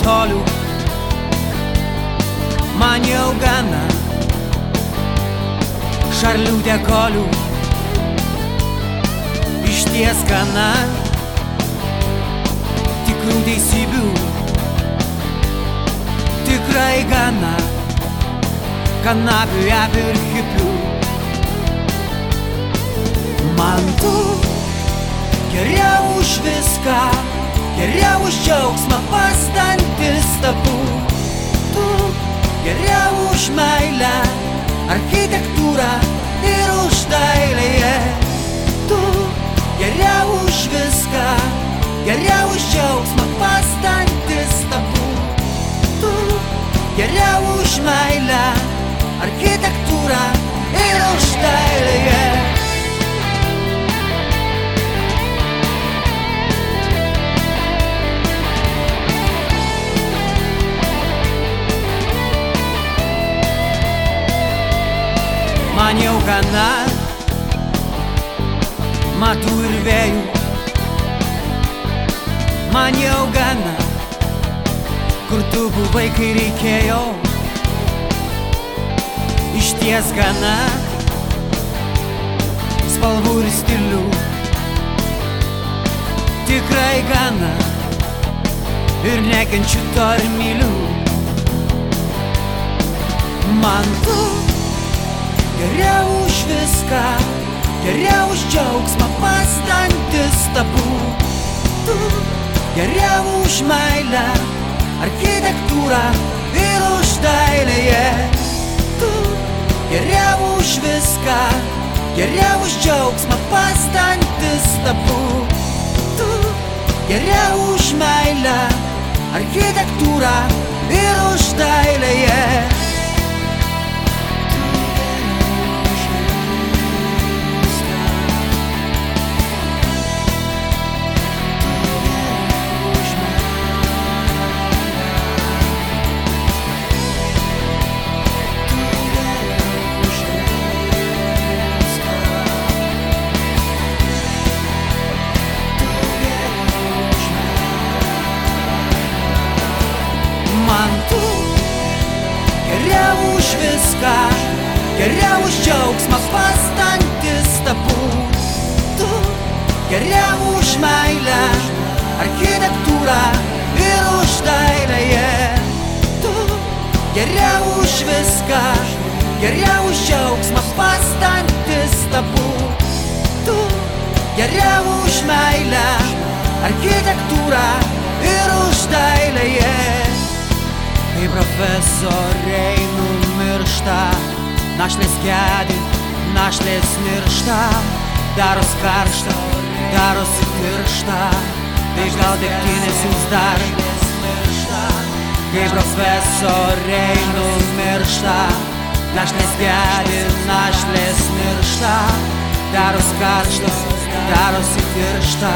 tolių Man jau gana Šarlių dekolių Iš ties gana Tikrų teisybių Tikrai gana. Kanapių, apių ir hipių Man tu geriau už viską Geriau už džiaugsmą pastantis tapu Tu geriau už meilę Architektūrą ir už dailėje. Tu geriau už viską Geriau už džiaugsmą pastantis tapu Tu geriau už meilę Architektūrą man jau gana Matų ir vėjų Man jau gana Kur tu buvai, kai reikėjo Iš ties gana Spalvų ir stilių Tikrai gana Ir nekenčiu to ir myliu Man tu Geriau už viską, geriau už džiaugsmą pastantis tapu Tu geriau už meilę, architektūrą ir už dailėje. Tu geriau už viską, geriau už džiaugsmą pastantis tapu Tu geriau už meilę, už viską, geriau už džiaugsmą pastantis tapu Tu geriau už meilę, architektūrą ir už dailėje Tu geriau už viską, geriau už džiaugsmą pastantis tapu Tu geriau už meilę, architektūrą ir už dailėje Kai profesoriai numiršta, našlės gedi, našlės miršta, daros karšta, darosi tiršta, tai gal degtinės jums dar. Kai profesoriai numiršta, našlės gedi, našlės miršta, daros karšta, darosi tiršta,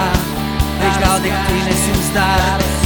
tai gal degtinės jums dar. Daros